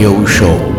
Radio Show.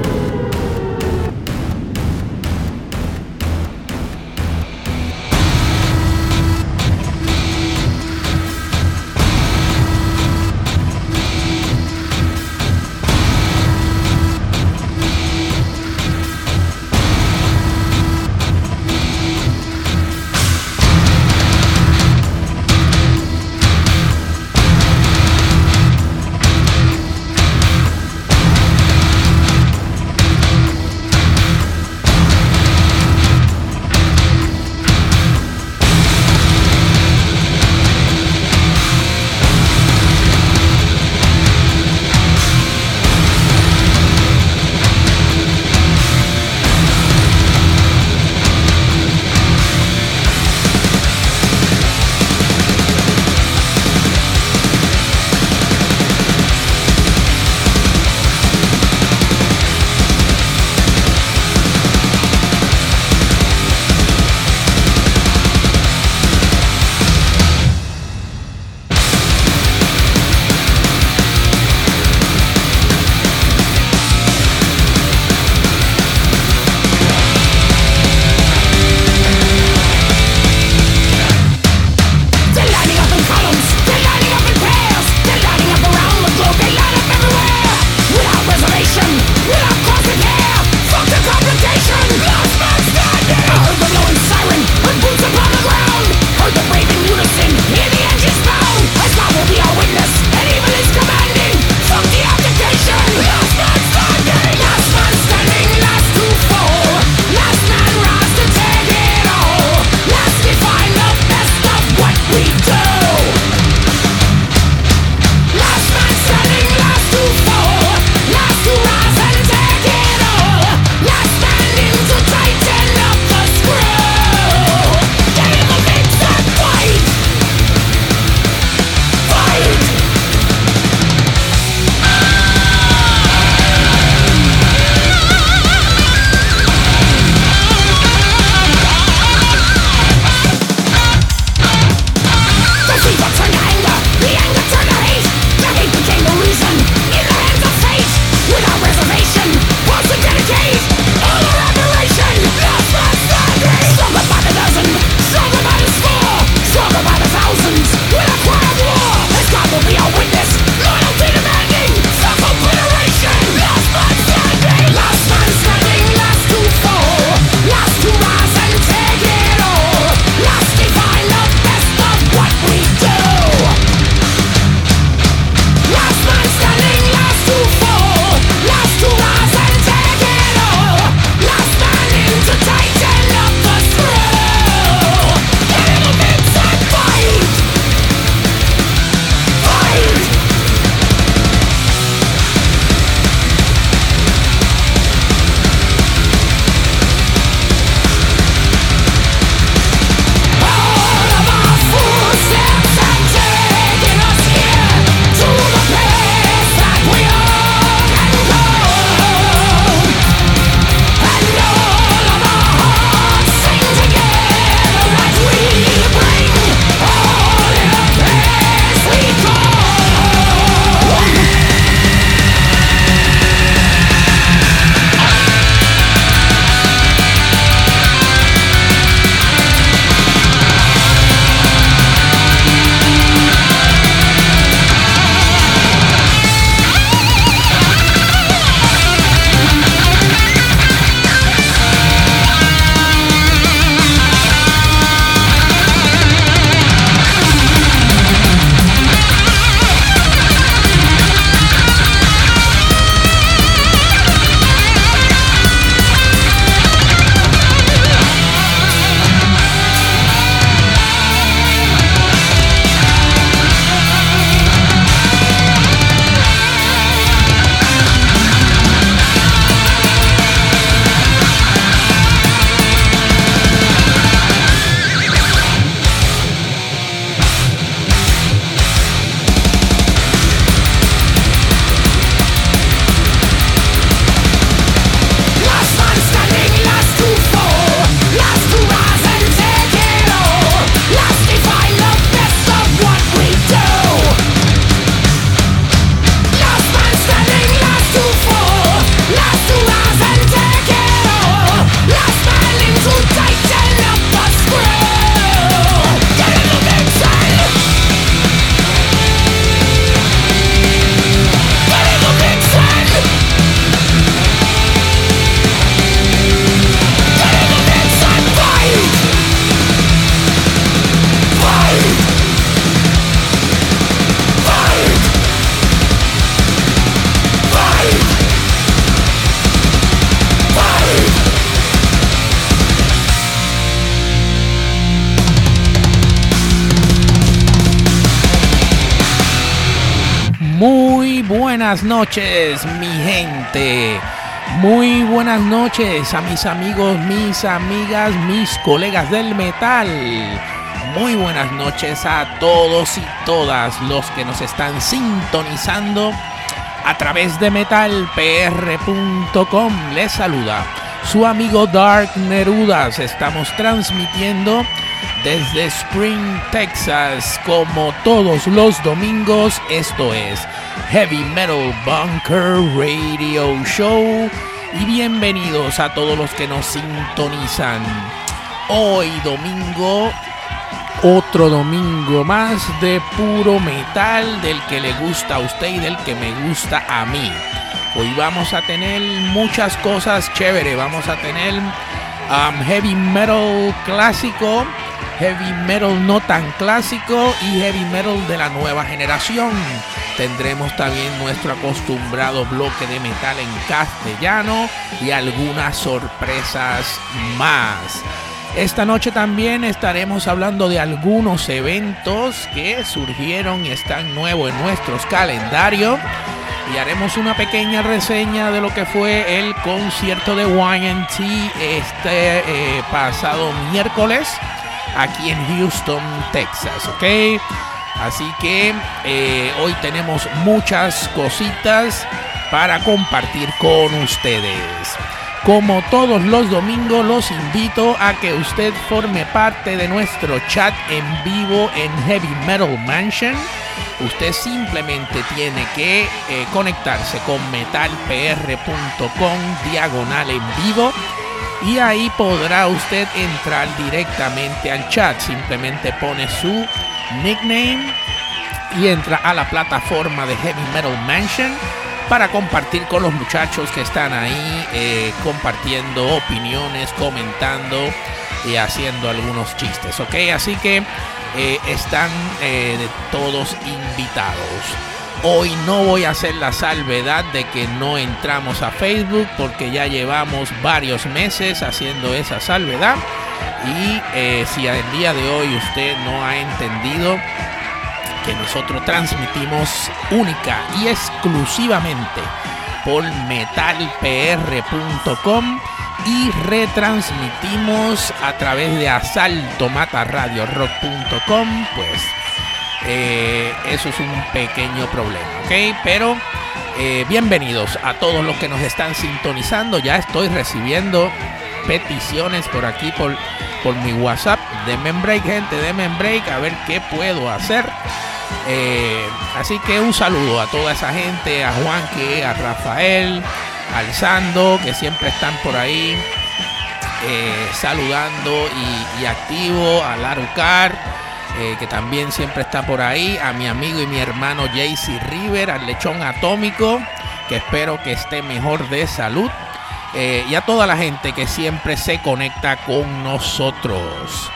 Noches, mi gente. Muy buenas noches a mis amigos, mis amigas, mis colegas del metal. Muy buenas noches a todos y todas los que nos están sintonizando a través de metalpr.com. Les saluda su amigo Dark Nerudas. Estamos transmitiendo desde Spring, Texas, como todos los domingos. Esto es Heavy Metal Bunker Radio Show. Y bienvenidos a todos los que nos sintonizan. Hoy domingo, otro domingo más de puro metal del que le gusta a usted y del que me gusta a mí. Hoy vamos a tener muchas cosas chéveres. Vamos a tener um, heavy metal clásico, heavy metal no tan clásico y heavy metal de la nueva generación. Tendremos también nuestro acostumbrado bloque de metal en castellano y algunas sorpresas más. Esta noche también estaremos hablando de algunos eventos que surgieron y están nuevos en nuestros calendarios. Y haremos una pequeña reseña de lo que fue el concierto de YNT este eh, pasado miércoles aquí en Houston, Texas, ¿ok? Así que eh, hoy tenemos muchas cositas para compartir con ustedes. Como todos los domingos, los invito a que usted forme parte de nuestro chat en vivo en Heavy Metal Mansion. Usted simplemente tiene que eh, conectarse con metalpr.com diagonal en vivo y ahí podrá usted entrar directamente al chat. Simplemente pone su nickname y entra a la plataforma de Heavy Metal Mansion para compartir con los muchachos que están ahí eh, compartiendo opiniones, comentando y haciendo algunos chistes, ¿ok? Así que eh, están eh, todos invitados. Hoy no voy a hacer la salvedad de que no entramos a Facebook porque ya llevamos varios meses haciendo esa salvedad. Y si al día de hoy usted no ha entendido que nosotros transmitimos única y exclusivamente por metalpr.com y retransmitimos a través de asaltomataradiorock.com pues eh, eso es un pequeño problema ok pero eh, bienvenidos a todos los que nos están sintonizando. Ya estoy recibiendo peticiones por aquí por, por mi whatsapp. De break gente de break a ver qué puedo hacer. Eh, así que un saludo a toda esa gente, a Juanque, a Rafael, al Sando, que siempre están por ahí saludando y, activo, a Larucar, eh, que también siempre está por ahí, a mi amigo y mi hermano JC River, al lechón atómico, que espero que esté mejor de salud. y a toda la gente que siempre se conecta con nosotros.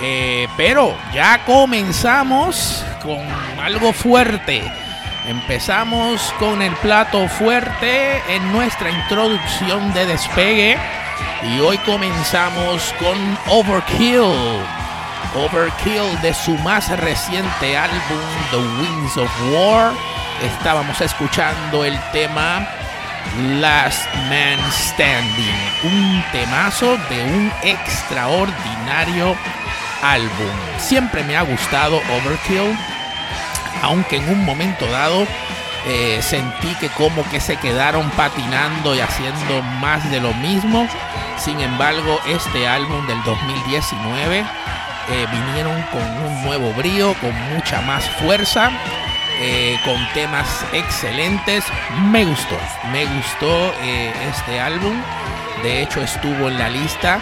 Eh, pero ya comenzamos con algo fuerte. Empezamos con el plato fuerte en nuestra introducción de despegue. Y hoy comenzamos con Overkill. Overkill de su más reciente álbum The Wings of War. Estábamos escuchando el tema Last Man Standing. Un temazo de un extraordinario álbum. Siempre me ha gustado Overkill, aunque en un momento dado eh, sentí que como que se quedaron patinando y haciendo más de lo mismo. Sin embargo, este álbum del 2019 eh, vinieron con un nuevo brío, con mucha más fuerza. Eh, con temas excelentes. Me gustó, me gustó este álbum. De hecho, estuvo en la lista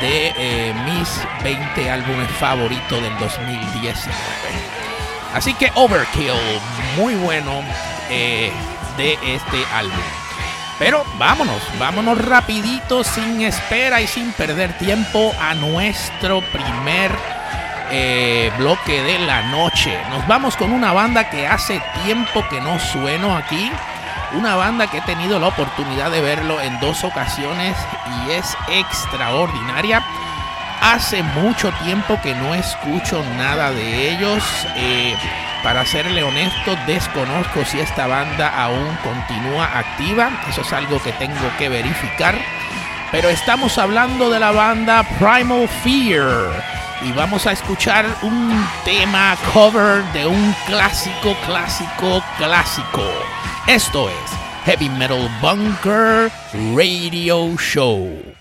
de eh, mis 20 álbumes favoritos del 2019. Así que Overkill, muy bueno eh, de este álbum. Pero vámonos, vámonos rapidito, sin espera y sin perder tiempo a nuestro primer eh, bloque de la noche. Nos vamos con una banda que hace tiempo que no sueno aquí. Una banda que he tenido la oportunidad de verlo en dos ocasiones y es extraordinaria. Hace mucho tiempo que no escucho nada de ellos. Eh, para serle honesto, desconozco si esta banda aún continúa activa. Eso es algo que tengo que verificar. Pero estamos hablando de la banda Primal Fear. Y vamos a escuchar un tema cover de un clásico, clásico, clásico. Esto es Heavy Metal Bunker Radio Show.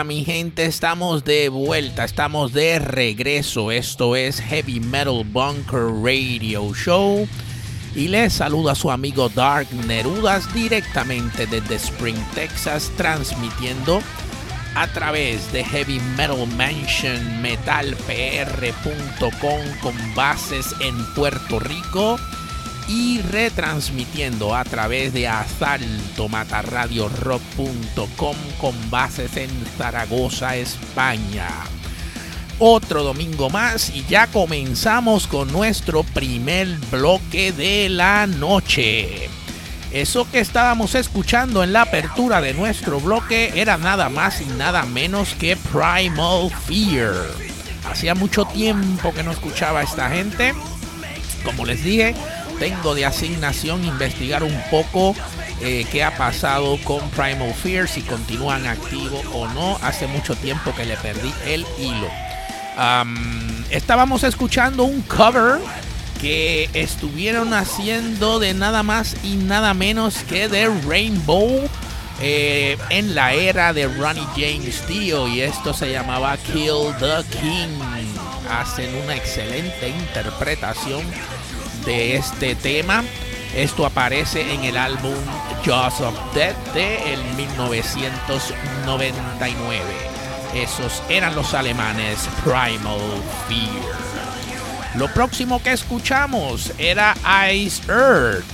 Mi gente, estamos de vuelta, estamos de regreso. Esto es Heavy Metal Bunker Radio Show. Y les saluda su amigo Dark Nerudas directamente desde Spring, Texas, transmitiendo a través de Heavy Metal Mansion metalpr.com con bases en Puerto Rico y retransmitiendo a través de asalto matarradiorock.com con bases en Zaragoza, España. Otro domingo más y ya comenzamos con nuestro primer bloque de la noche. Eso que estábamos escuchando en la apertura de nuestro bloque era nada más y nada menos que Primal Fear. Hacía mucho tiempo que no escuchaba a esta gente. Como les dije, tengo de asignación investigar un poco eh, qué ha pasado con Primal Fear, si continúan activos o no. Hace mucho tiempo que le perdí el hilo. estábamos escuchando un cover que estuvieron haciendo de nada más y nada menos que de Rainbow eh, en la era de Ronnie James Dio y esto se llamaba Kill the King. Hacen una excelente interpretación de este tema. Esto aparece en el álbum Jaws of Death de el 1999. Esos eran los alemanes Primal Fear. Lo próximo que escuchamos era Ice Earth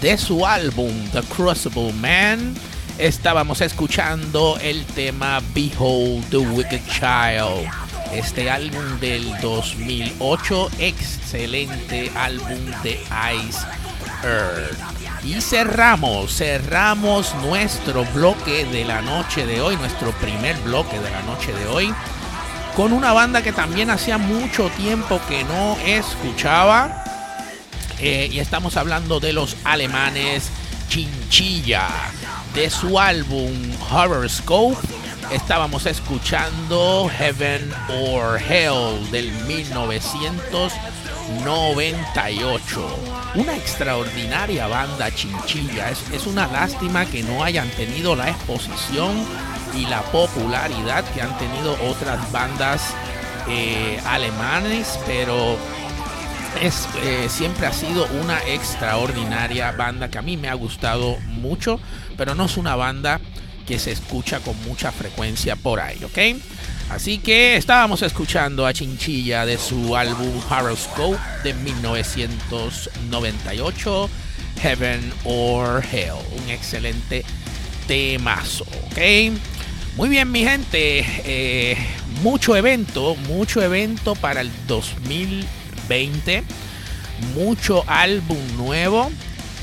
de su álbum The Crucible Man. Estábamos escuchando el tema Behold the Wicked Child. Este álbum del 2008, excelente álbum de Ice Earth. Y cerramos, cerramos nuestro bloque de la noche de hoy, nuestro primer bloque de la noche de hoy con una banda que también hacía mucho tiempo que no escuchaba. Eh, y estamos hablando de los alemanes Chinchilla. De su álbum Horoscope estábamos escuchando Heaven or Hell del 1998. Una extraordinaria banda Chinchilla. Es, es una lástima que no hayan tenido la exposición y la popularidad que han tenido otras bandas eh, alemanes, pero es, eh, siempre ha sido una extraordinaria banda que a mí me ha gustado mucho, pero no es una banda que se escucha con mucha frecuencia por ahí, ¿ok? Así que estábamos escuchando a Chinchilla de su álbum Horoscope de 1998, Heaven or Hell, un excelente temazo, ¿ok? Muy bien, mi gente. Eh, mucho evento, mucho evento para el 2020. Mucho álbum nuevo.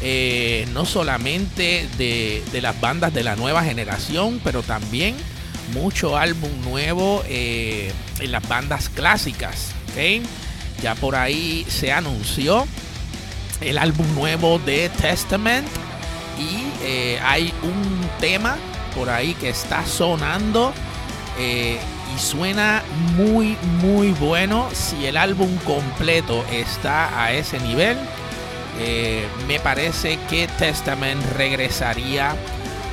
Eh, no solamente de, las bandas de la nueva generación, pero también mucho álbum nuevo eh, en las bandas clásicas. Ya por ahí se anunció el álbum nuevo de Testament y hay un tema por ahí que está sonando eh, y suena muy muy bueno. Si el álbum completo está a ese nivel, eh, me parece que Testament regresaría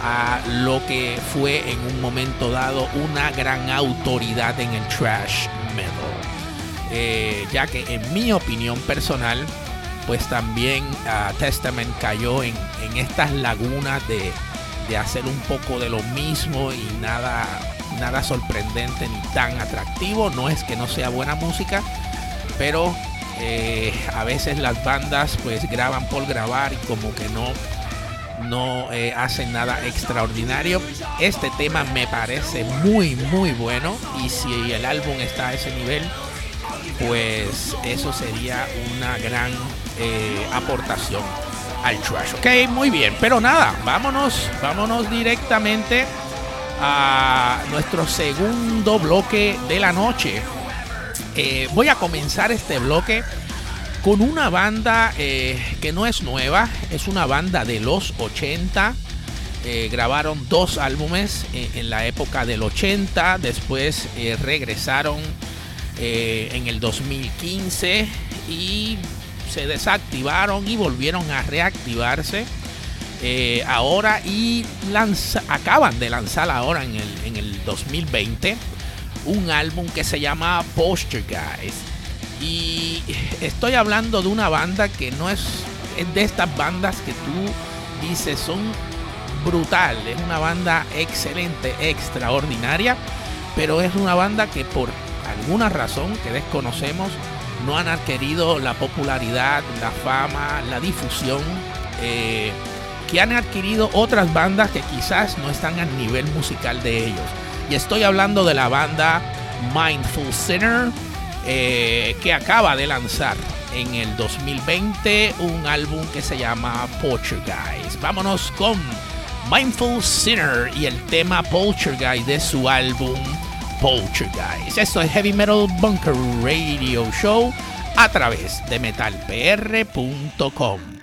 a lo que fue en un momento dado una gran autoridad en el trash metal. Eh, ya que en mi opinión personal, pues también ah, Testament cayó en estas lagunas de, de hacer un poco de lo mismo y nada, nada sorprendente ni tan atractivo. No es que no sea buena música, pero eh, a veces las bandas pues graban por grabar y como que no no eh, hacen nada extraordinario. Este tema me parece muy muy bueno y si el álbum está a ese nivel, pues eso sería una gran eh, aportación al trash. Ok, muy bien. Pero nada, vámonos, vámonos directamente a nuestro segundo bloque de la noche. Eh, voy a comenzar este bloque con una banda eh, que no es nueva, es una banda de los 80. Eh, grabaron dos álbumes en la época del 80, después regresaron en el 2015 y se desactivaron y volvieron a reactivarse. Ahora y lanza, acaban de lanzar ahora en el, 2020 un álbum que se llama Guys Y estoy hablando de una banda que no es, es de estas bandas que tú dices son brutal, es una banda excelente, extraordinaria, pero es una banda que por alguna razón que desconocemos no han adquirido la popularidad, la fama, la difusión eh, que han adquirido otras bandas que quizás no están al nivel musical de ellos. Y estoy hablando de la banda Mindful Sinner, eh, que acaba de lanzar en el 2020 un álbum que se llama Guys. Vámonos con Mindful Sinner y el tema Guys de su álbum Guys. Esto es Heavy Metal Bunker Radio Show a través de metalpr.com.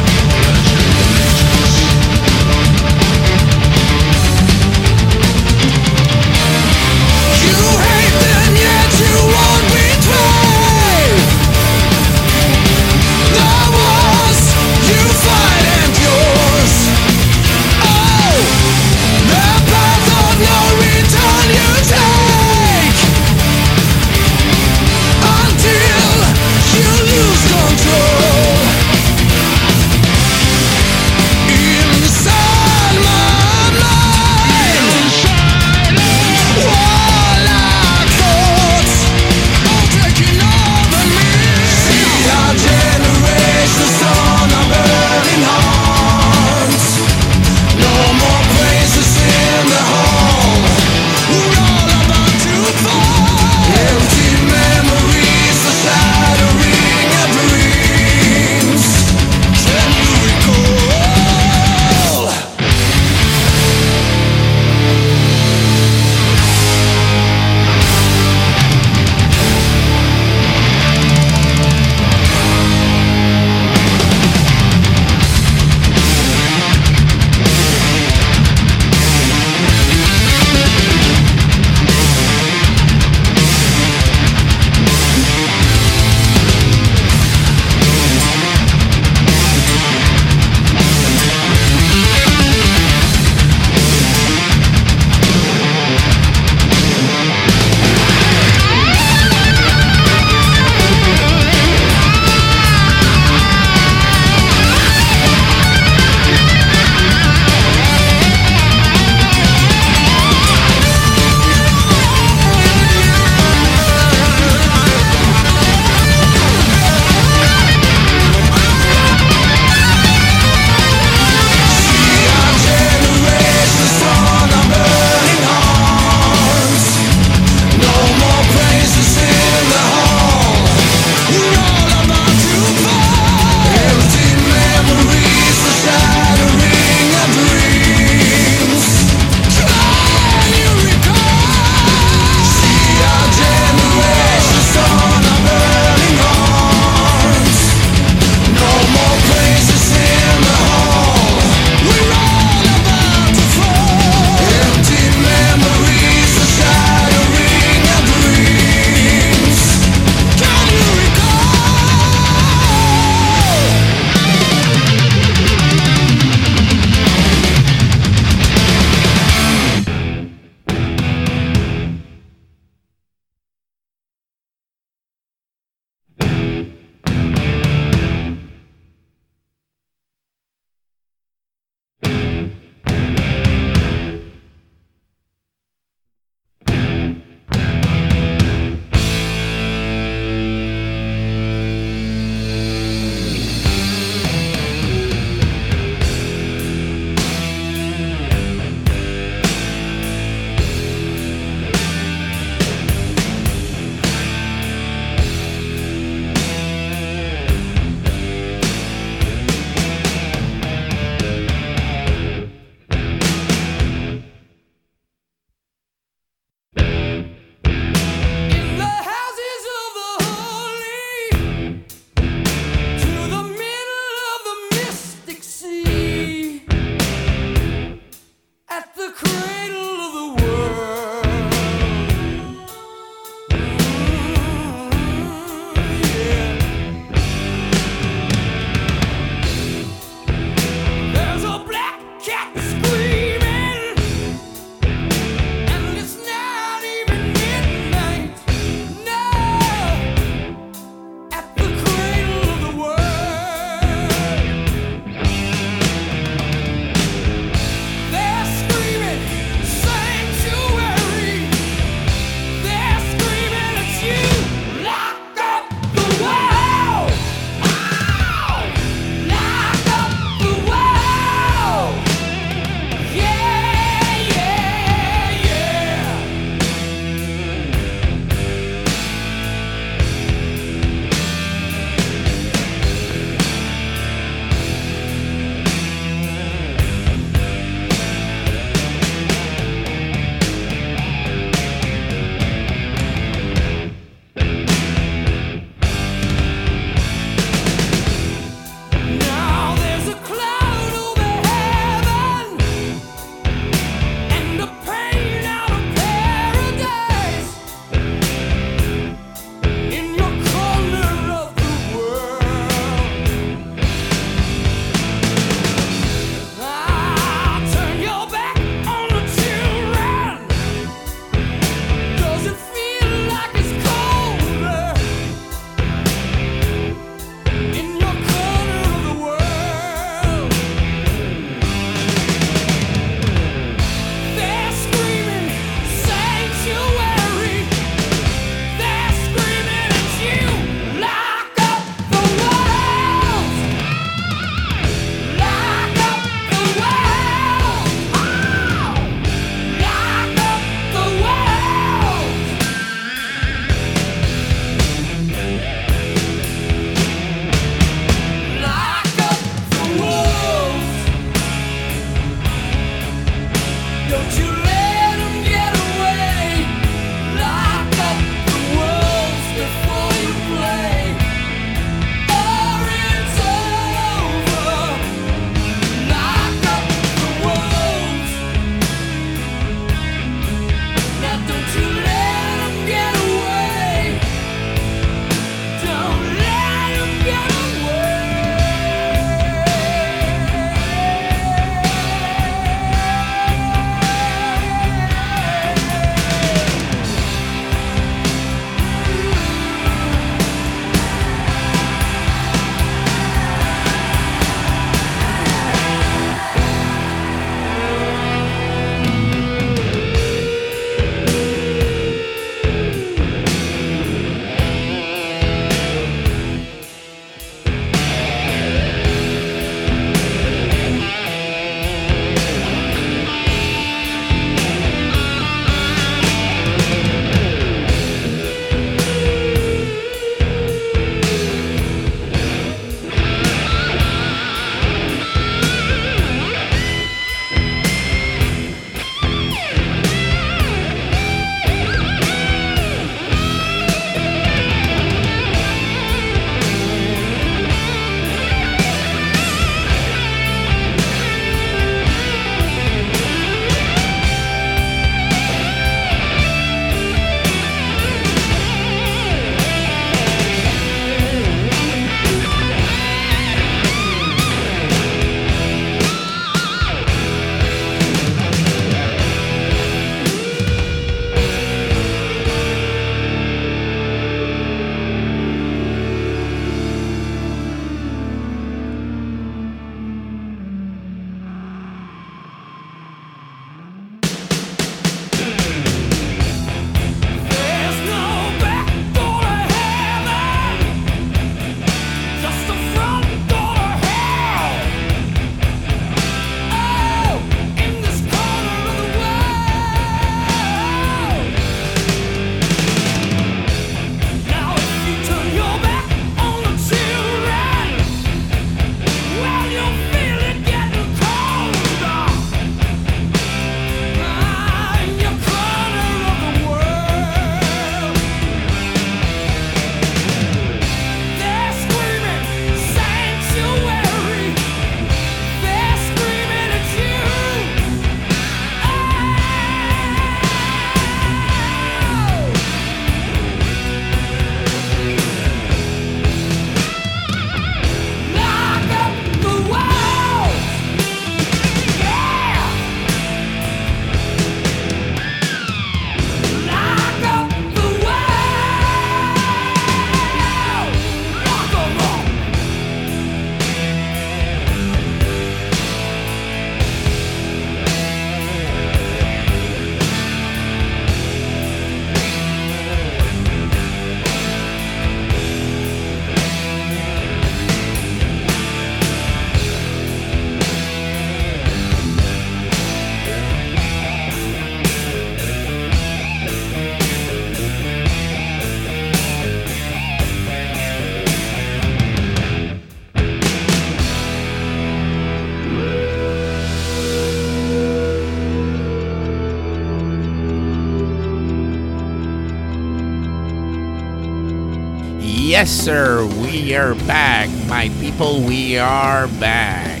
Yes, sir, we are back. My people, we are back.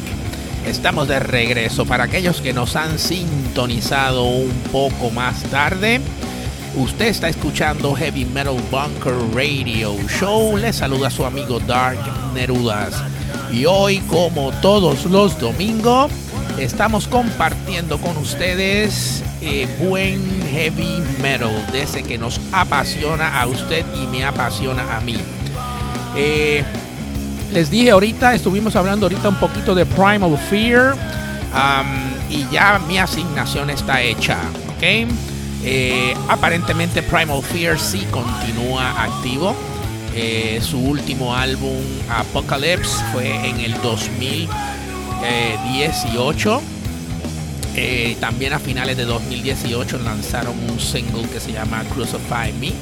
Estamos de regreso. Para aquellos que nos han sintonizado un poco más tarde, usted está escuchando Heavy Metal Bunker Radio Show. Le saluda su amigo Dark Nerudas. Y hoy, como todos los domingos, estamos compartiendo con ustedes eh, buen heavy metal, de ese que nos apasiona a usted y me apasiona a mí. Eh, les dije ahorita, estuvimos hablando ahorita un poquito de Primal Fear y ya mi asignación está hecha, ¿ok? Eh, aparentemente Primal Fear sí continúa activo. su último álbum Apocalypse fue en el 2018 eh, también a finales de 2018 lanzaron un single que se llama Crucify Me.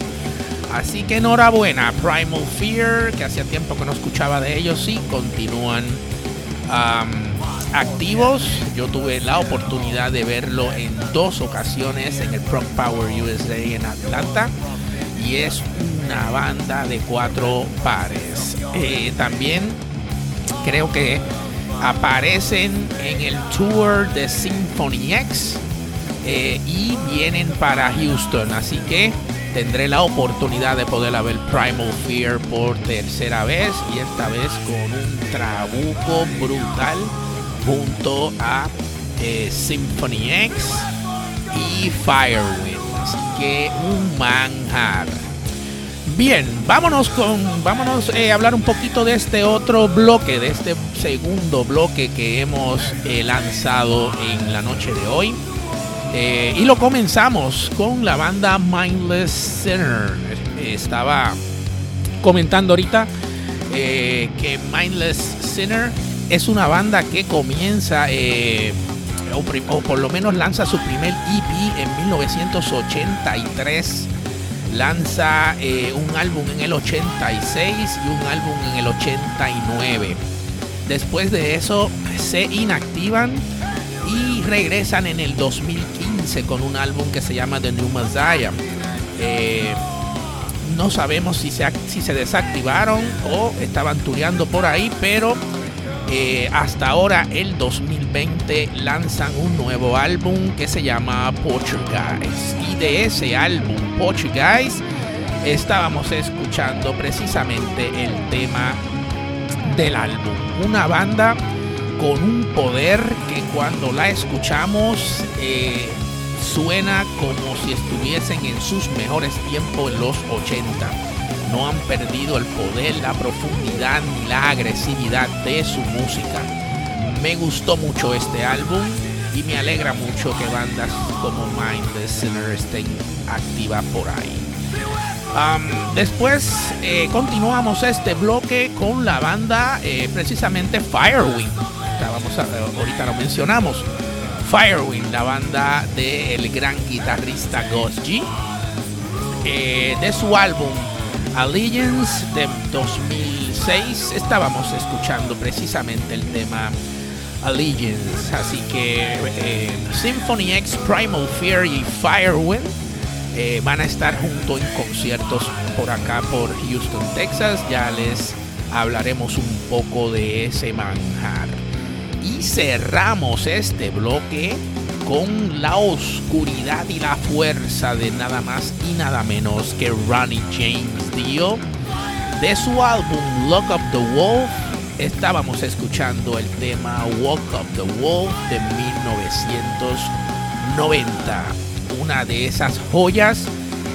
Así que enhorabuena, Primal Fear, que hacía tiempo que no escuchaba de ellos, sí, continúan activos. Yo tuve la oportunidad de verlo en dos ocasiones en el Prog Power USA en Atlanta. Y es una banda de cuatro pares. Eh, también creo que aparecen en el tour de Symphony X eh, y vienen para Houston. Así que tendré la oportunidad de poder ver Primal Fear por tercera vez y esta vez con un trabuco brutal junto a eh, Symphony X y Firewind. Así que un manjar. Bien, vámonos con, vámonos eh, a hablar un poquito de este otro bloque, de este segundo bloque que hemos eh, lanzado en la noche de hoy. Eh, y lo comenzamos con la banda Mindless Sinner. Estaba comentando ahorita que Mindless Sinner es una banda que comienza, o, o por lo menos lanza su primer EP en 1983 lanza eh, un álbum en el 86 y un álbum en el 89. Después de eso se inactivan y regresan en el 2015 con un álbum que se llama The New Messiah. Eh, no sabemos si se, desactivaron o estaban tureando por ahí, pero eh, hasta ahora, el 2020, lanzan un nuevo álbum que se llama Portuguese. Y de ese álbum, Portuguese, estábamos escuchando precisamente el tema del álbum. Una banda con un poder que cuando la escuchamos eh, suena como si estuviesen en sus mejores tiempos en los 80 no han perdido el poder, la profundidad ni la agresividad de su música. Me gustó mucho este álbum y me alegra mucho que bandas como Mindless Sinner estén activas por ahí. después eh, continuamos este bloque con la banda eh, precisamente Firewind. A, ahorita lo mencionamos. Firewind, la banda del gran guitarrista Ghost G. Eh, de su álbum Allegiance de 2006 estábamos escuchando precisamente el tema Allegiance. Así que eh, Symphony X, Primal Fear y Firewind eh, van a estar junto en conciertos por acá por Houston, Texas. Ya les hablaremos un poco de ese manjar. Y cerramos este bloque con la oscuridad y la fuerza de nada más y nada menos que Ronnie James Dio. De su álbum Lock Up the Wolf estábamos escuchando el tema Walk Up the Wolf de 1990. Una de esas joyas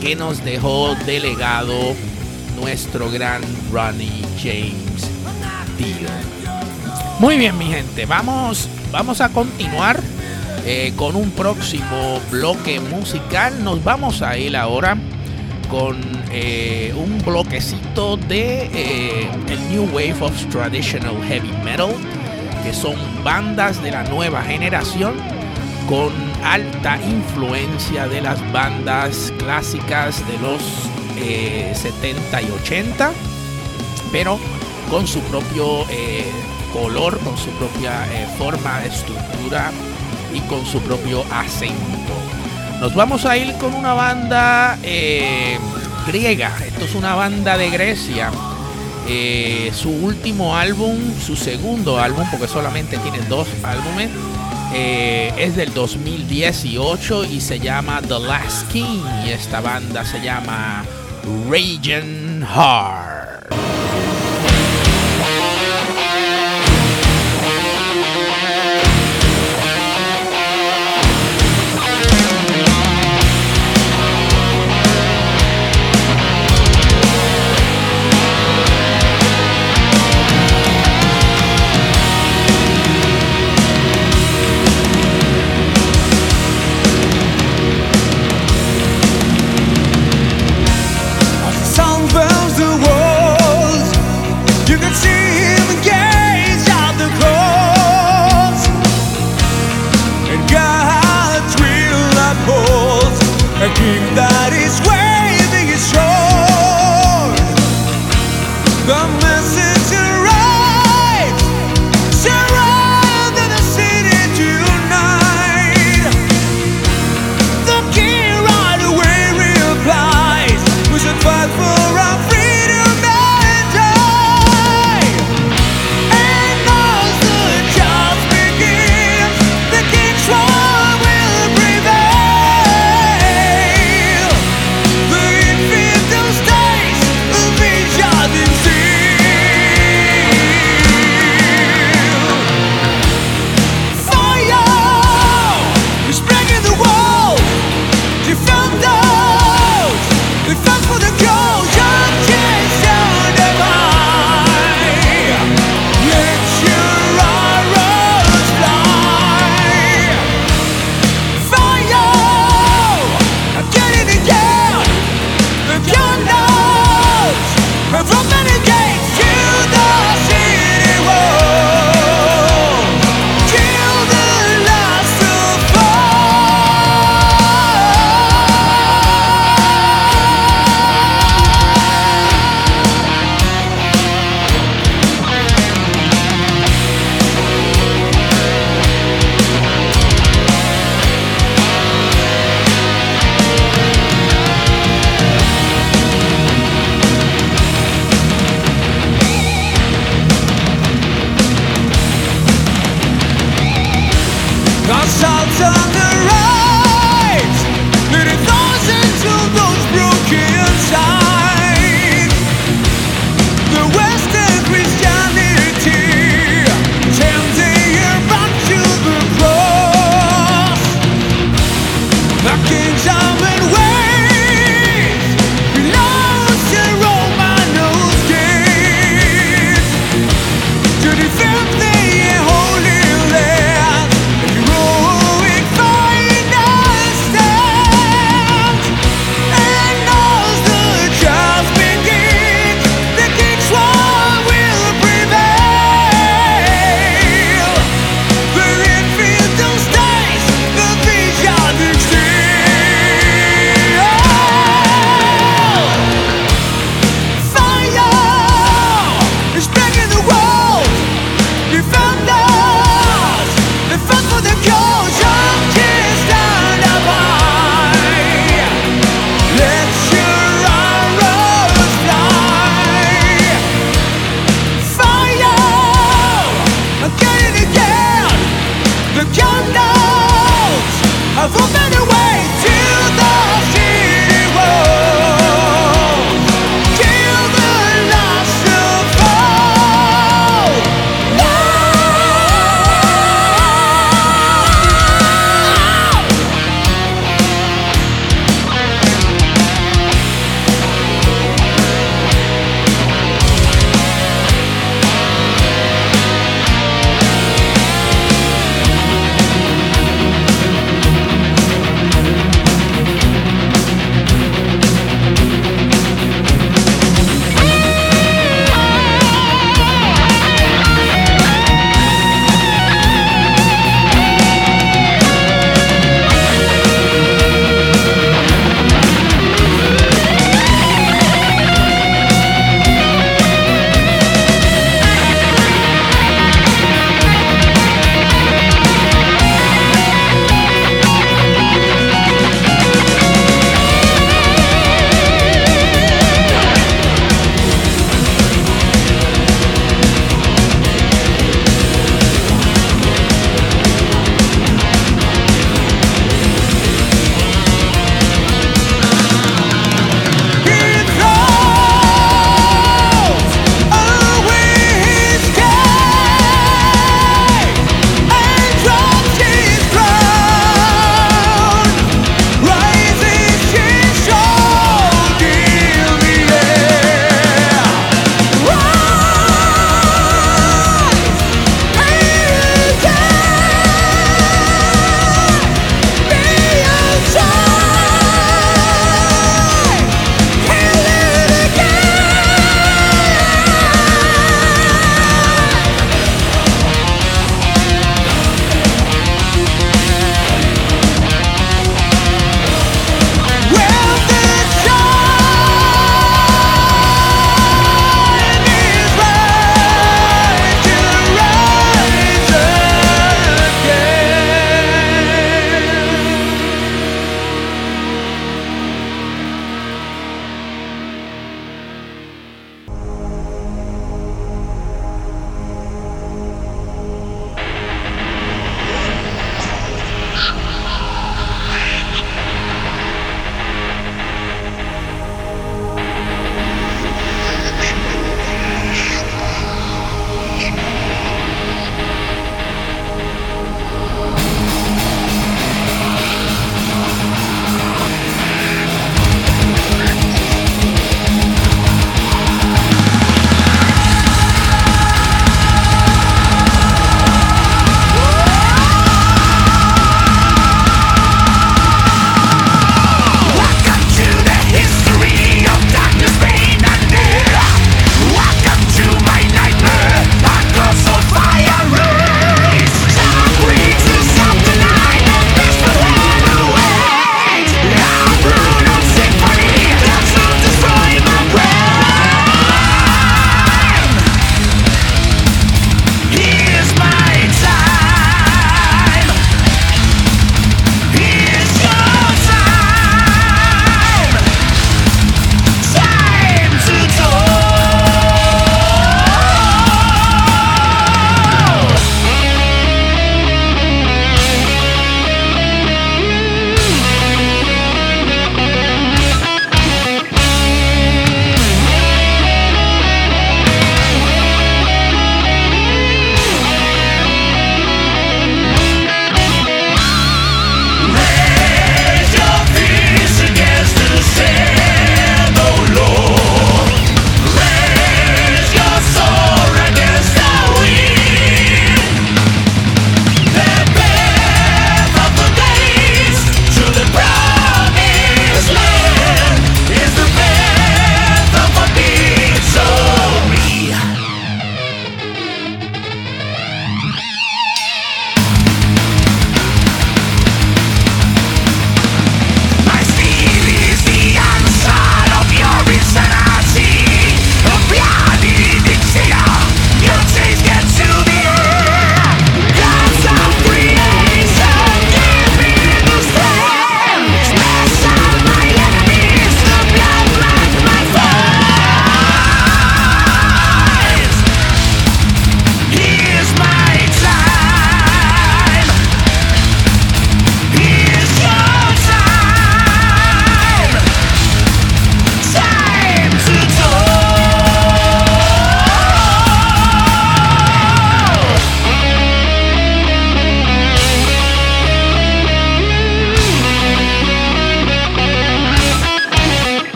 que nos dejó delegado nuestro gran Ronnie James Dio. Muy bien mi gente, vamos, vamos a continuar eh, con un próximo bloque musical. Nos vamos a ir ahora con eh, un bloquecito de eh, el New Wave of Traditional Heavy Metal, que son bandas de la nueva generación con alta influencia de las bandas clásicas de los 70 y 80, pero con su propio color, con su propia forma, estructura y con su propio acento. Nos vamos a ir con una banda eh, griega. Esto es una banda de Grecia Eh, su último álbum, su segundo álbum, porque solamente tiene dos álbumes, eh, es del 2018 y se llama The Last King. Y esta banda se llama Raging Heart.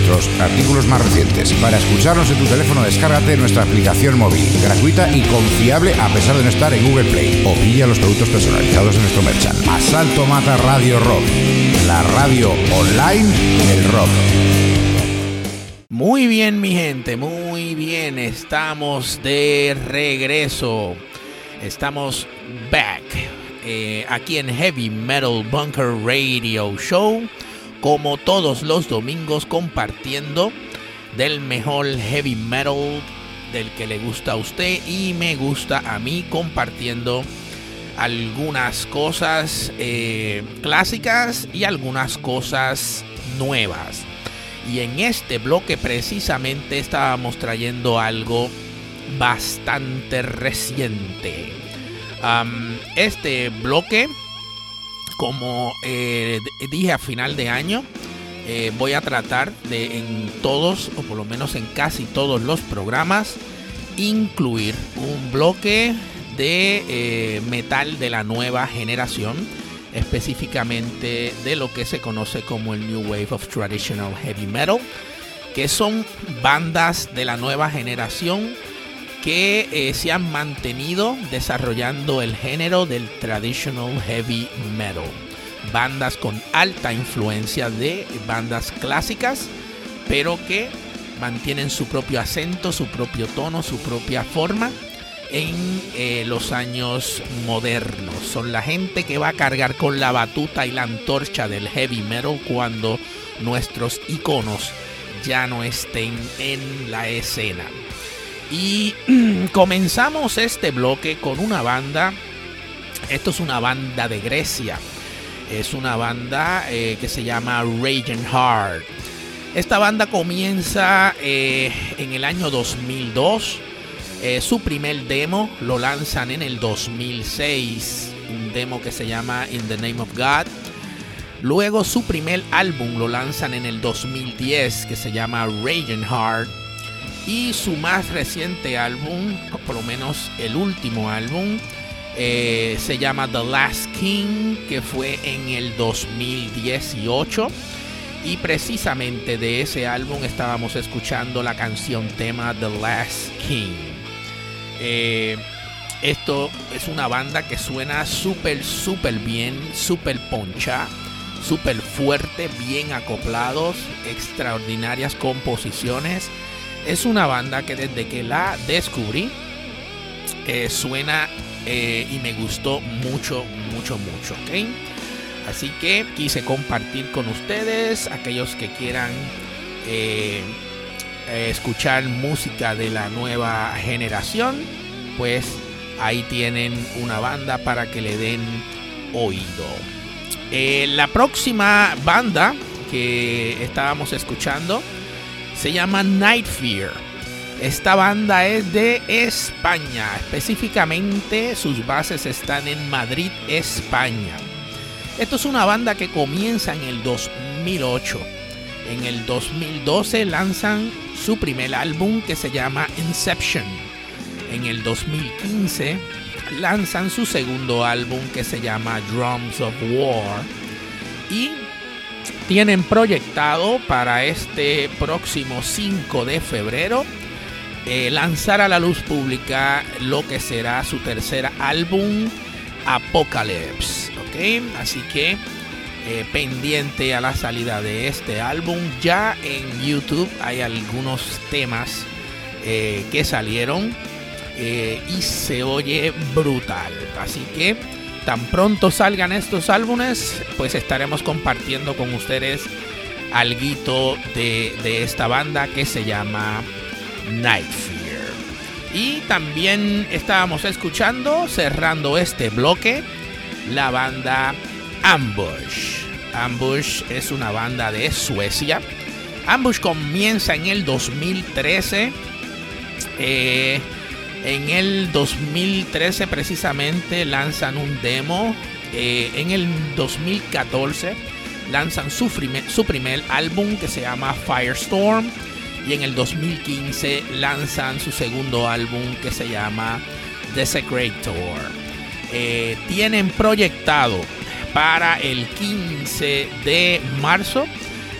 nuestros artículos más recientes. Para escucharnos en tu teléfono, descárgate nuestra aplicación móvil, gratuita y confiable a pesar de no estar en Google Play. O pilla los productos personalizados de nuestro merchant. Asalto Mata Radio Rock, la radio online del rock. Muy bien, mi gente, muy bien. Estamos de regreso. Estamos back eh, aquí en Heavy Metal Bunker Radio Show, como todos los domingos, compartiendo del mejor heavy metal del que le gusta a usted y me gusta a mí, compartiendo algunas cosas eh, clásicas y algunas cosas nuevas. Y en este bloque precisamente estábamos trayendo algo bastante reciente. Este bloque, como eh, dije a final de año, eh, voy a tratar de en todos, o por lo menos en casi todos los programas, incluir un bloque de eh, metal de la nueva generación, específicamente de lo que se conoce como el New Wave of Traditional Heavy Metal, que son bandas de la nueva generación que eh, se han mantenido desarrollando el género del traditional heavy metal. Bandas con alta influencia de bandas clásicas, pero que mantienen su propio acento, su propio tono, su propia forma en eh, los años modernos. Son la gente que va a cargar con la batuta y la antorcha del heavy metal cuando nuestros iconos ya no estén en la escena. Y comenzamos este bloque con una banda. Esto es una banda de Grecia. Es una banda eh, que se llama Raging Heart. Esta banda comienza eh, en el año 2002. Eh, su primer demo lo lanzan en el 2006. Un demo que se llama In the Name of God. Luego su primer álbum lo lanzan en el 2010 que se llama Raging Heart. Y su más reciente álbum, por lo menos el último álbum, eh, se llama The Last King, que fue en el 2018. Y precisamente de ese álbum estábamos escuchando la canción tema The Last King. Eh, esto es una banda que suena súper, súper bien, súper poncha, súper fuerte, bien acoplados, extraordinarias composiciones. Es una banda que desde que la descubrí eh, suena eh, y me gustó mucho, mucho, mucho. Así que quise compartir con ustedes, aquellos que quieran eh, escuchar música de la nueva generación, pues ahí tienen una banda para que le den oído. la próxima banda que estábamos escuchando se llama Night Fear. Esta banda es de España, específicamente sus bases están en Madrid, España. Esto es una banda que comienza en el 2008. En el 2012 lanzan su primer álbum que se llama Inception. En el 2015 lanzan su segundo álbum que se llama Drums of War. Y tienen proyectado para este próximo 5 de febrero eh, lanzar a la luz pública lo que será su tercer álbum Apocalypse. ¿ok? Así que eh, pendiente a la salida de este álbum. Ya en YouTube hay algunos temas eh, que salieron y se oye brutal. Así que tan pronto salgan estos álbumes, pues estaremos compartiendo con ustedes algo de, de esta banda que se llama Night Fear. Y también estábamos escuchando, cerrando este bloque, la banda Ambush. Ambush es una banda de Suecia. Ambush comienza en el 2013. Eh, en el 2013 precisamente lanzan un demo. Eh, en el 2014 lanzan su primer, álbum que se llama Firestorm. Y en el 2015 lanzan su segundo álbum que se llama Desecrator. Eh, tienen proyectado para el 15 de marzo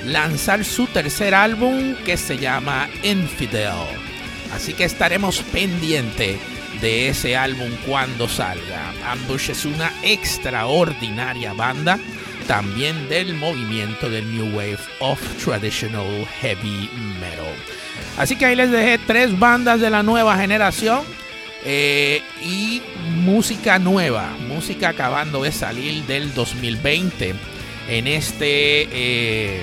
lanzar su tercer álbum que se llama Infidel. Así que estaremos pendientes de ese álbum cuando salga. Ambush es una extraordinaria banda también del movimiento del New Wave of Traditional Heavy Metal. Así que ahí les dejé tres bandas de la nueva generación eh, y música nueva, música acabando de salir del 2020. En este eh,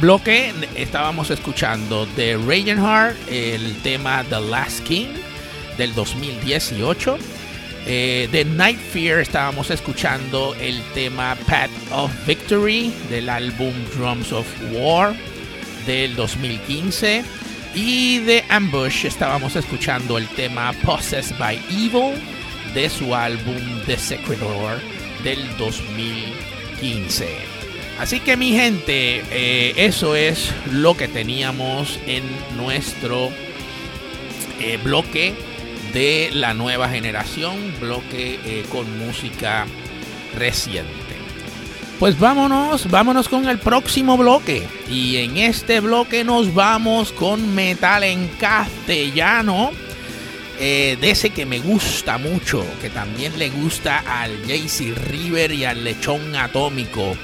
bloque estábamos escuchando de Heart el tema The Last King del 2018. Eh, de Night Fear estábamos escuchando el tema Path of Victory del álbum Drums of War del 2015. Y de Ambush estábamos escuchando el tema Possessed by Evil de su álbum The Secretor del 2015. Así que mi gente, eh, eso es lo que teníamos en nuestro eh, bloque de la nueva generación, bloque eh, con música reciente. Pues vámonos, vámonos con el próximo bloque. Y en este bloque nos vamos con metal en castellano. De ese que me gusta mucho, que también le gusta al JC River y al Lechón Atómico.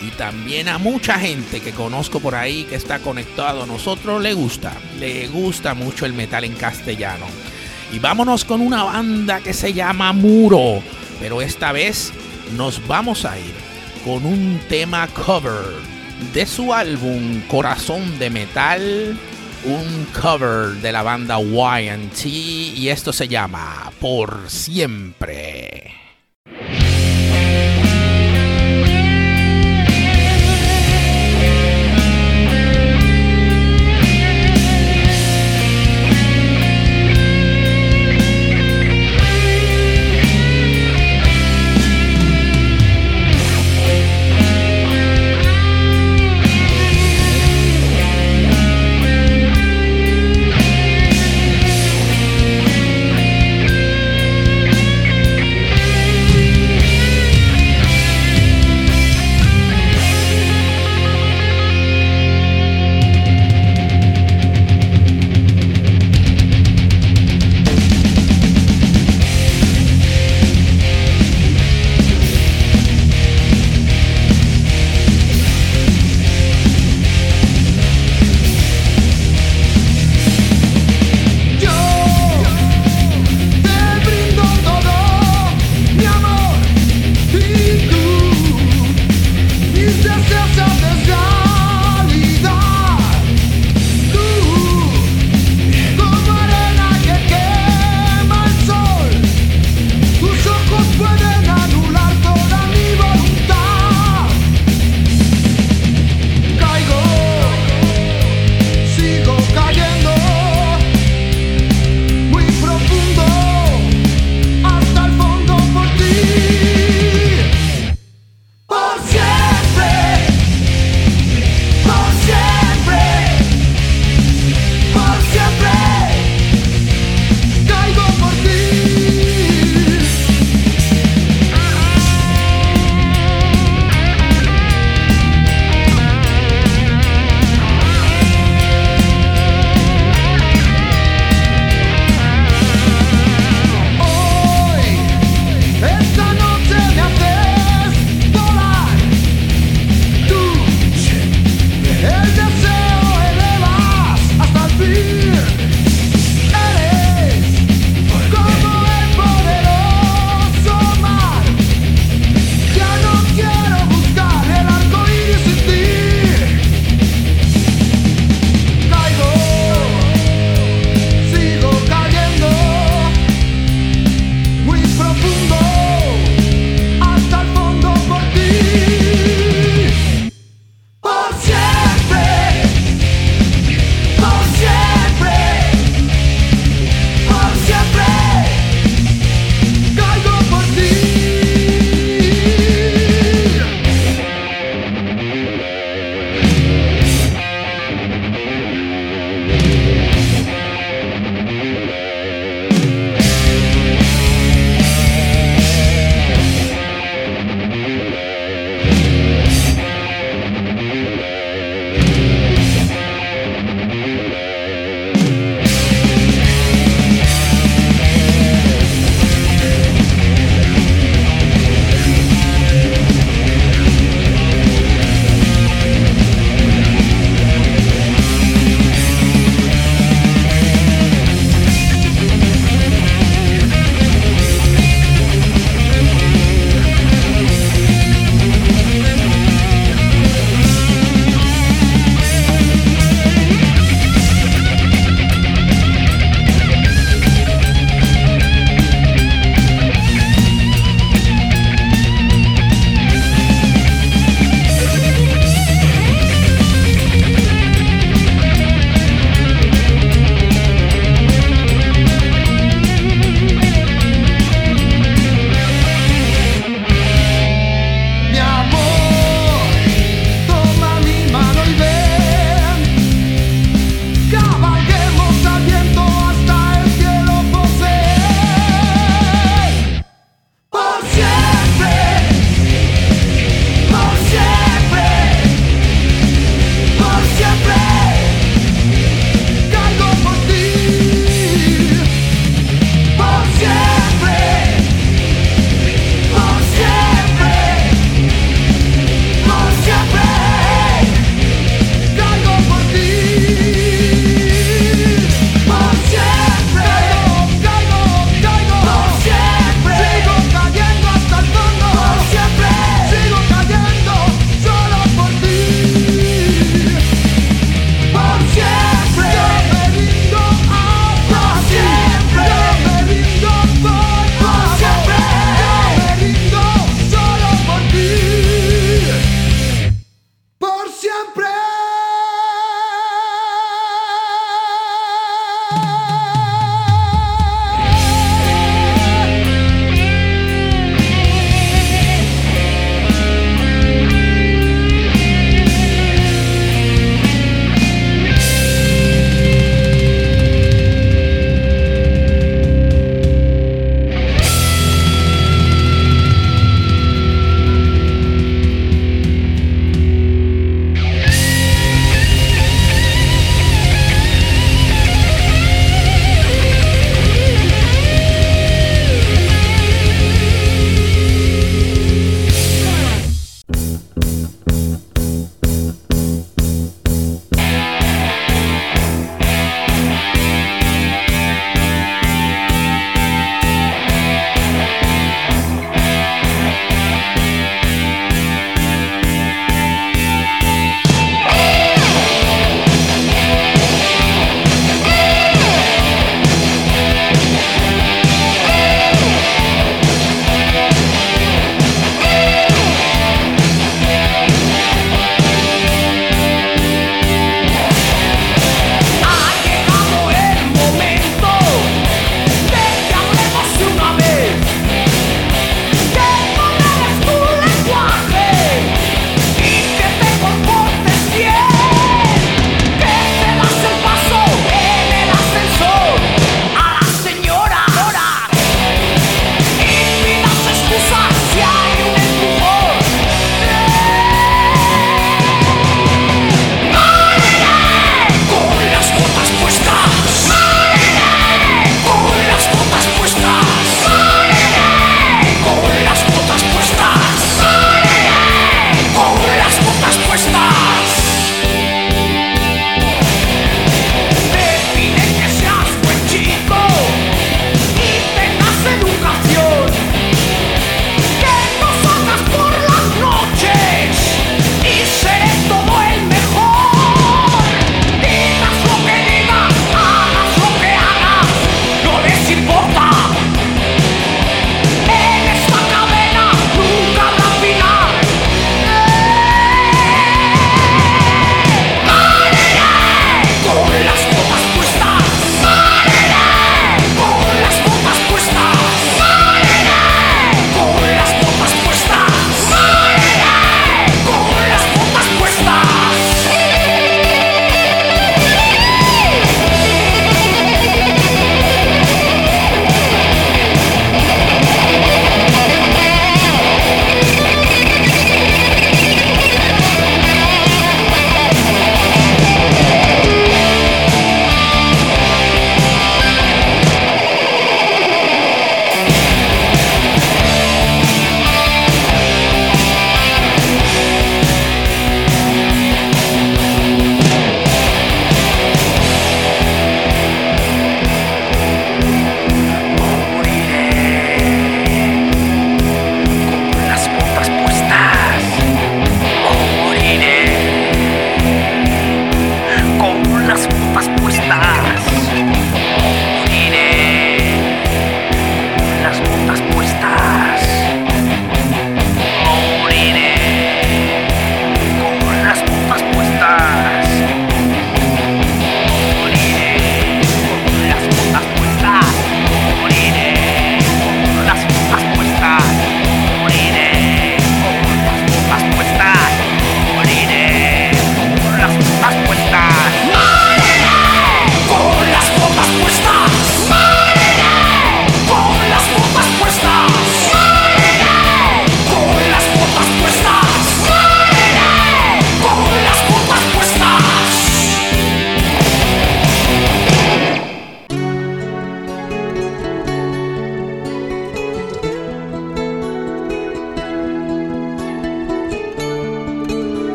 Y también a mucha gente que conozco por ahí que está conectado a nosotros le gusta. Le gusta mucho el metal en castellano. Y vámonos con una banda que se llama Muro. Pero esta vez nos vamos a ir con un tema cover de su álbum Corazón de Metal, un cover de la banda YT y esto se llama Por Siempre.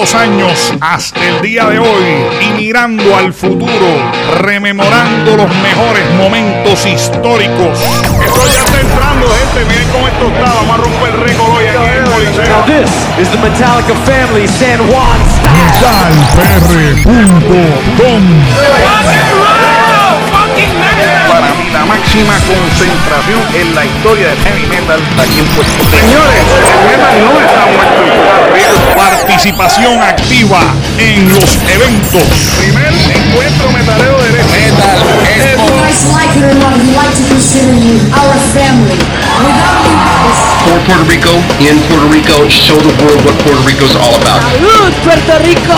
dos años hasta el día de hoy y mirando al futuro, rememorando los mejores momentos históricos. Esto ya entrando, gente. Miren cómo esto está. Vamos a romper el récord hoy aquí en el Coliseo. This is the Metallica family San Juan style. Metalpr.com demostración en la historia del heavy metal aquí en Puerto Rico. Señores, el metal no está muerto en Puerto Rico. Participación activa en los eventos. Primer encuentro metalero de Metal Expo. For Puerto Rico, in Puerto Rico, show the world what Puerto Rico is all about. ¡Salud, Puerto Rico!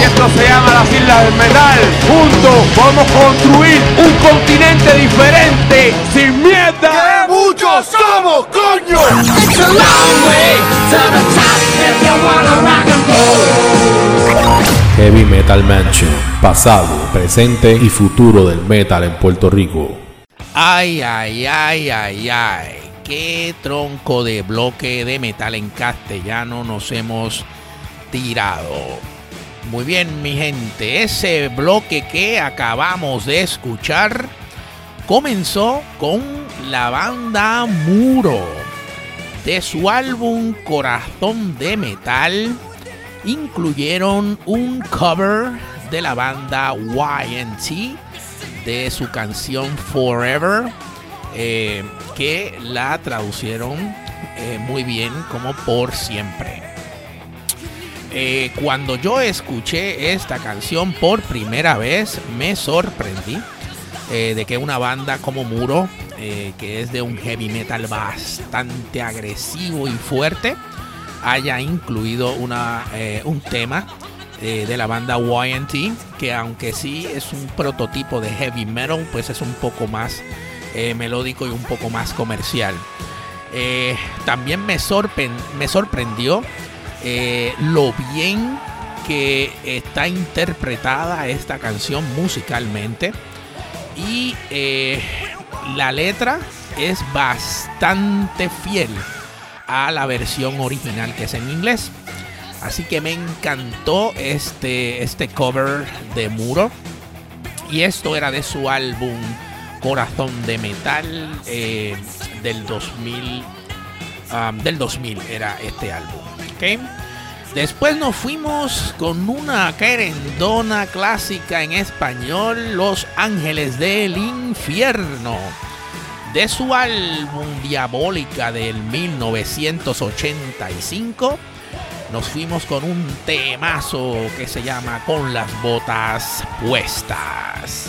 Y esto se llama las Islas del Metal. Juntos vamos a construir un continente diferente, sin mierda. muchos somos, coño! It's a long way to the top if you wanna rock and roll. Heavy Metal Mansion. Pasado, presente y futuro del metal en Puerto Rico. Ay, ay, ay, ay, ay. Qué tronco de bloque de metal en castellano nos hemos tirado. Muy bien, mi gente. Ese bloque que acabamos de escuchar comenzó con la banda Muro. De su álbum Corazón de Metal incluyeron un cover de la banda YNT de su canción Forever, eh, que la traducieron eh, muy bien como por siempre. Eh, cuando yo escuché esta canción por primera vez, me sorprendí eh, de que una banda como Muro, que es de un heavy metal bastante agresivo y fuerte, haya incluido un tema de la banda YNT, que aunque sí es un prototipo de heavy metal, pues es un poco más eh, melódico y un poco más comercial. Eh, también me, sorpren- me sorprendió eh, lo bien que está interpretada esta canción musicalmente. Y la letra es bastante fiel a la versión original que es en inglés. Así que me encantó este, este cover de Muro. Y esto era de su álbum Corazón de Metal eh, del 2000. um, del 2000 era este álbum. ¿ok? Después nos fuimos con una querendona clásica en español, Los Ángeles del Infierno. De su álbum Diabólica del 1985, nos fuimos con un temazo que se llama Con las botas puestas.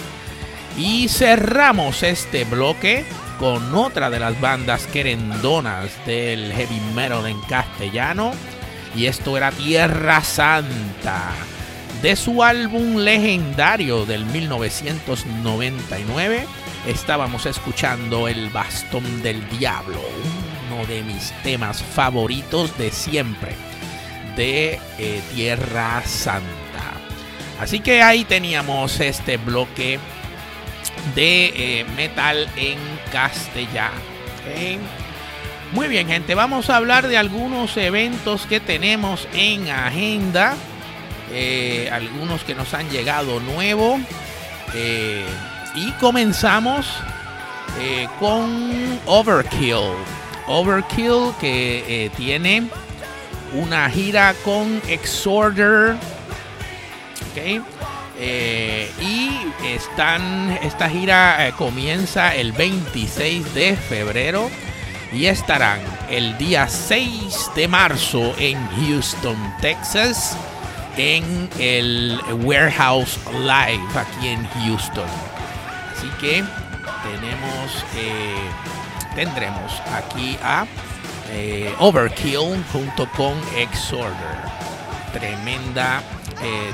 Y cerramos este bloque con otra de las bandas querendonas del heavy metal en castellano. Y esto era Tierra Santa. De su álbum legendario del 1999, estábamos escuchando El Bastón del Diablo, uno de mis temas favoritos de siempre, de eh, Tierra Santa. Así que ahí teníamos este bloque de eh, metal en castellano. Muy bien, gente, vamos a hablar de algunos eventos que tenemos en agenda. eh, algunos que nos han llegado nuevo. eh, y comenzamos con Overkill. Overkill que tiene una gira con Exorder. Eh, y están, esta gira eh, comienza el 26 de febrero y estarán el día 6 de marzo en Houston, Texas, en el Warehouse Live aquí en Houston. Así que tenemos, eh, tendremos aquí a Overkill junto con Exorder. Tremenda,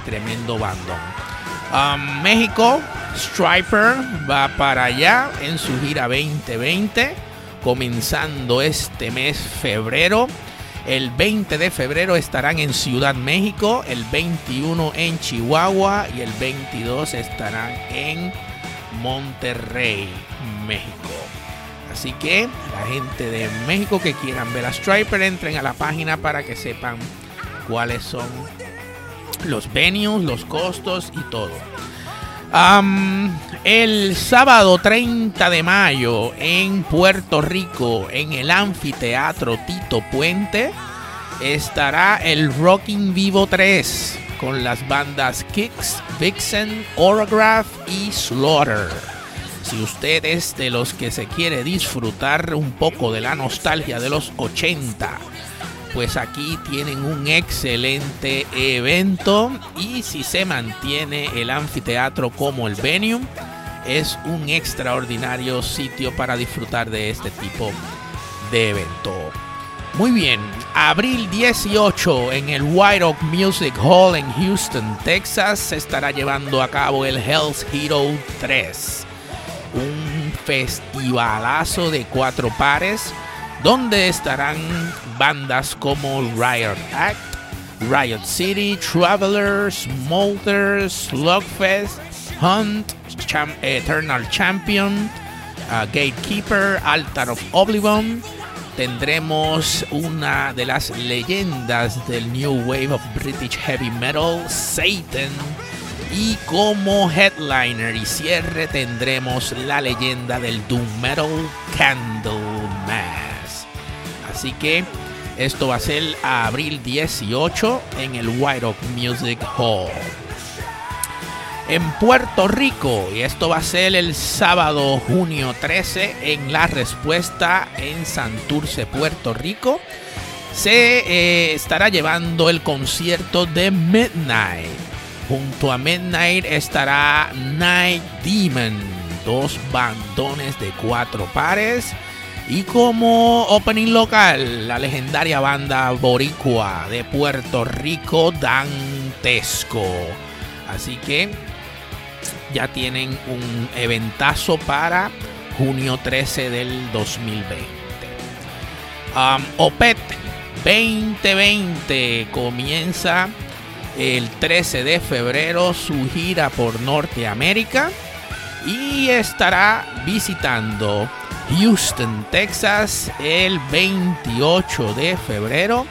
tremendo bandón. Um, México, Striper va para allá en su gira 2020, comenzando este mes febrero. El 20 de febrero estarán en Ciudad México, el 21 en Chihuahua y el 22 estarán en Monterrey, México. Así que la gente de México que quieran ver a Striper entren a la página para que sepan cuáles son los venues, los costos y todo. El sábado 30 de mayo en Puerto Rico, en el anfiteatro Tito Puente, estará el Rocking Vivo 3 con las bandas Kicks, Vixen, Orograph y Slaughter. Si usted es de los que se quiere disfrutar un poco de la nostalgia de los 80, pues aquí tienen un excelente evento y si se mantiene el anfiteatro como el venue, es un extraordinario sitio para disfrutar de este tipo de evento. Muy bien, abril 18 en el White Oak Music Hall en Houston, Texas, se estará llevando a cabo el Hell's Hero 3. Un festivalazo de cuatro pares donde estarán bandas como Riot Act, Riot City, Travelers, Molters, Slugfest, Hunt, Eternal Champion, uh, Gatekeeper, Altar of Oblivion. Tendremos una de las leyendas del New Wave of British Heavy Metal, Satan. Y como headliner y cierre tendremos la leyenda del Doom Metal, Candleman. Así que esto va a ser abril 18 en el White Oak Music Hall. En Puerto Rico, y esto va a ser el sábado junio 13 en La Respuesta en Santurce, Puerto Rico, se eh, estará llevando el concierto de Midnight. Junto a Midnight estará Night Demon, dos bandones de cuatro pares y como opening local, la legendaria banda boricua de Puerto Rico, Dantesco. Así que ya tienen un eventazo para junio 13 del 2020. Um, OPET 2020 comienza el 13 de febrero su gira por Norteamérica y estará visitando Houston, Texas, el 28 de febrero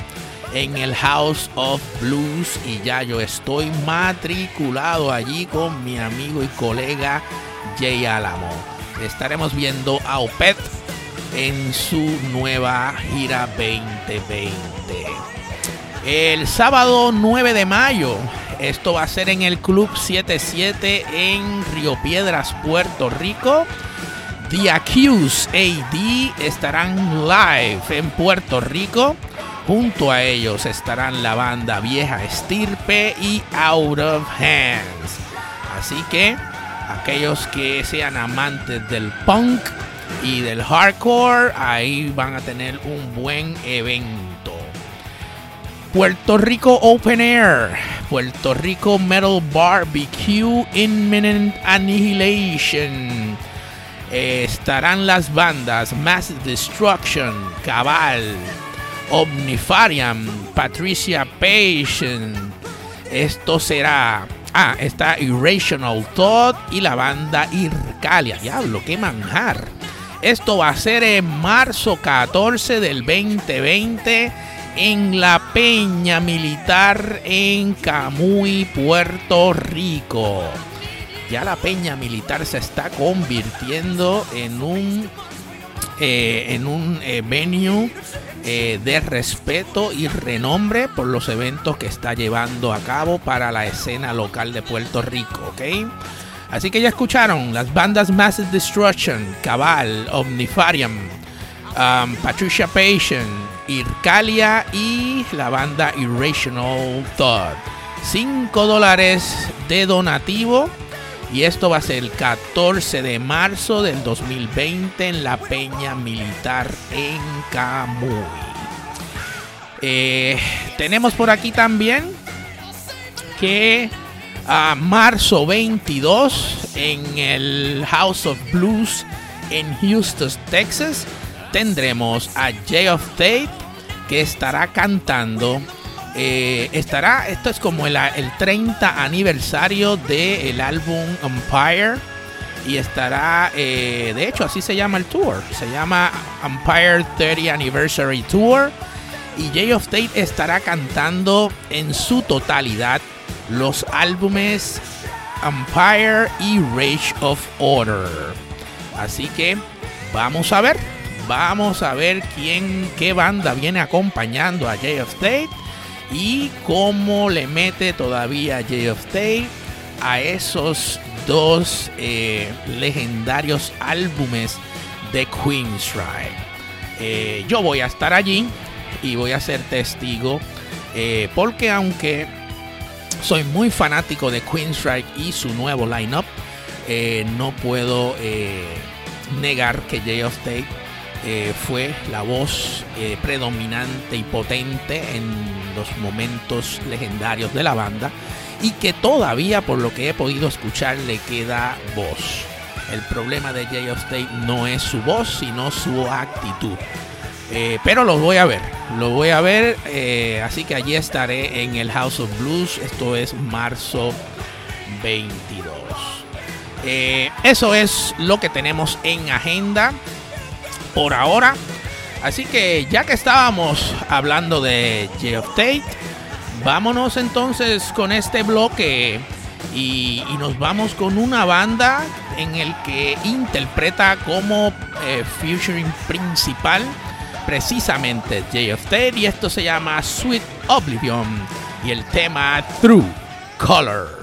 en el House of Blues y ya yo estoy matriculado allí con mi amigo y colega Jay Alamo. Estaremos viendo a Opet en su nueva gira 2020. El sábado 9 de mayo, esto va a ser en el Club 77 en Río Piedras, Puerto Rico. The Accused AD estarán live en Puerto Rico. Junto a ellos estarán la banda Vieja Estirpe y Out of Hands. Así que aquellos que sean amantes del punk y del hardcore, ahí van a tener un buen evento. Puerto Rico Open Air, Puerto Rico Metal Barbecue Imminent Annihilation estarán las bandas Mass Destruction, Cabal, Omnifarium, Patricia Patient. Esto será. Ah, está Irrational Thought y la banda Ircalia. Diablo, qué manjar. Esto va a ser en marzo 14 del 2020 en la Peña Militar en Camuy, Puerto Rico ya la peña militar se está convirtiendo en un, eh, en un eh, venue eh, de respeto y renombre por los eventos que está llevando a cabo para la escena local de Puerto Rico, ¿ok? Así que ya escucharon las bandas Massive Destruction, Cabal, Omnifarium, um, Patricia Patient, Ircalia y la banda Irrational Thought. 5 dólares de donativo y esto va a ser el 14 de marzo del 2020 en la Peña Militar en Camuy. Eh, tenemos por aquí también que a marzo 22 en el House of Blues en Houston, Texas, tendremos a Jay of Tate que estará cantando eh, estará, esto es como el, 30 aniversario del álbum Empire. Y estará, eh, de hecho, así se llama el tour. Se llama Empire 30 Anniversary Tour. Y Jay of Tate estará cantando en su totalidad los álbumes Empire y Rage of Order. Así que vamos a ver. Vamos a ver quién, qué banda viene acompañando a Jay of State y cómo le mete todavía Jay of State a esos dos eh, legendarios álbumes de Queensryche. Eh, yo voy a estar allí y voy a ser testigo eh, porque aunque soy muy fanático de Queensryche y su nuevo lineup, eh, no puedo negar que Jay of eh, fue la voz predominante y potente en los momentos legendarios de la banda y que todavía por lo que he podido escuchar le queda voz. El problema de Jay of State no es su voz, sino su actitud. Eh, pero lo voy a ver, lo voy a ver, eh, así que allí estaré en el House of Blues, esto es marzo 22. Eh, eso es lo que tenemos en agenda por ahora. Así que ya que estábamos hablando de Geoff Tate, vámonos entonces con este bloque y, nos vamos con una banda en el que interpreta como eh, featuring principal precisamente Geoff Tate y esto se llama Sweet Oblivion y el tema Through Colors.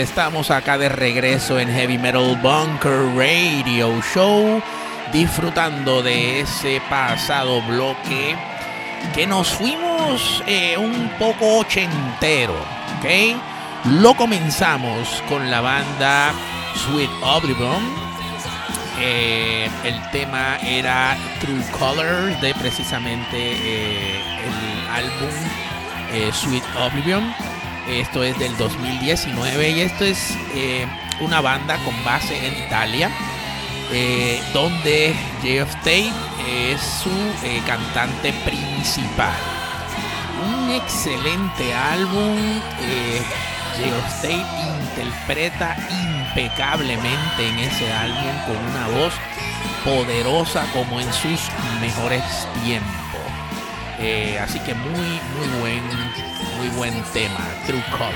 Estamos acá de regreso en Heavy Metal Bunker Radio Show, disfrutando de ese pasado bloque que nos fuimos eh, un poco ochentero, ¿ok? Lo comenzamos con la banda Sweet Oblivion. Eh, el tema era True Colors de precisamente eh, el álbum Sweet Oblivion. Esto es del 2019 y esto es eh, una banda con base en Italia, eh, donde Jeff Tate es su eh, cantante principal. Un excelente álbum. Jeff Tate interpreta impecablemente en ese álbum con una voz poderosa como en sus mejores tiempos. así que muy, muy buen muy buen tema, True Colors.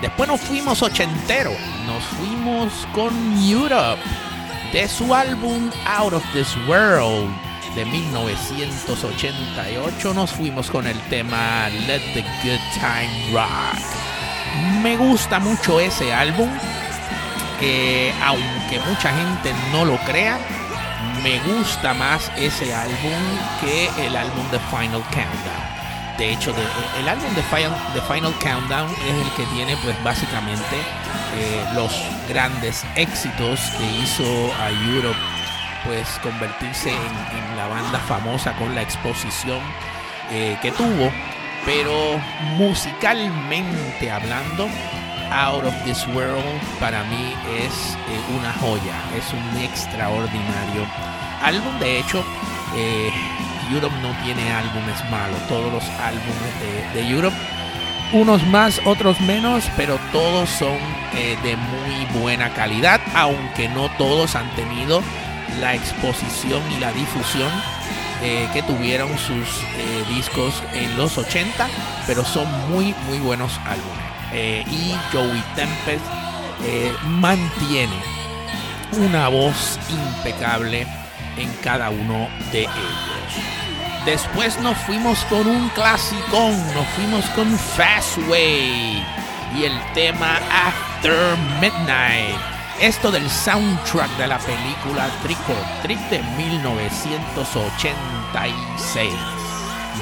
Después nos fuimos ochentero, nos fuimos con Europe, de su álbum Out of This World de 1988. Nos fuimos con el tema Let the Good Time Rock. Me gusta mucho ese álbum, eh, aunque mucha gente no lo crea. Me gusta más ese álbum que el álbum The Final Countdown de hecho de, el álbum de Final, The Final Countdown es el que tiene pues básicamente eh, los grandes éxitos que hizo a Europe pues convertirse en, la banda famosa con la exposición eh, que tuvo. Pero musicalmente hablando Out of This World para mí es eh, una joya. Es un extraordinario álbum. De hecho Europe no tiene álbumes malos, todos los álbumes de, Europe, unos más, otros menos, pero todos son eh, de muy buena calidad, aunque no todos han tenido la exposición y la difusión eh, que tuvieron sus eh, discos en los 80, pero son muy, muy buenos álbumes. Y Joey Tempest mantiene una voz impecable en cada uno de ellos. Después nos fuimos con un clasicón, nos fuimos con Fastway y el tema After Midnight. Esto del soundtrack de la película Trick or Treat de 1986.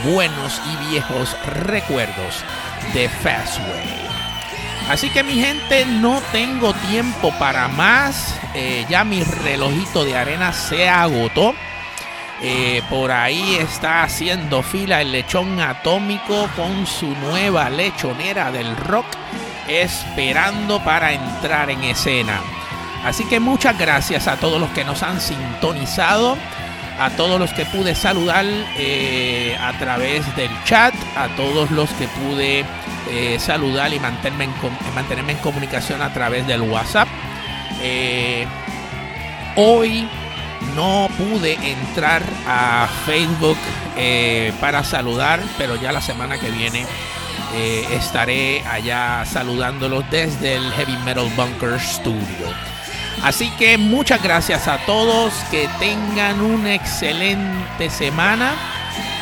Buenos y viejos recuerdos de Fastway. Así que mi gente, no tengo tiempo para más. Eh, ya mi relojito de arena se agotó. Eh, por ahí está haciendo fila el lechón atómico con su nueva lechonera del rock, esperando para entrar en escena. Así que muchas gracias a todos los que nos han sintonizado, a todos los que pude saludar eh, a través del chat, a todos los que pude eh, saludar y mantenerme en, mantenerme en comunicación a través del WhatsApp. Hoy no pude entrar a Facebook eh, para saludar, pero ya la semana que viene eh, estaré allá saludándolos desde el Heavy Metal Bunker Studio. Así que muchas gracias a todos, que tengan una excelente semana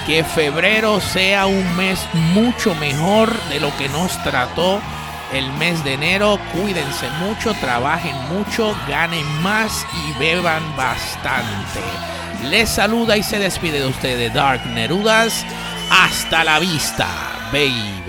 Que febrero sea un mes mucho mejor de lo que nos trató el mes de enero. Cuídense mucho, trabajen mucho, ganen más y beban bastante. Les saluda y se despide de ustedes Dark Nerudas. Hasta la vista, baby.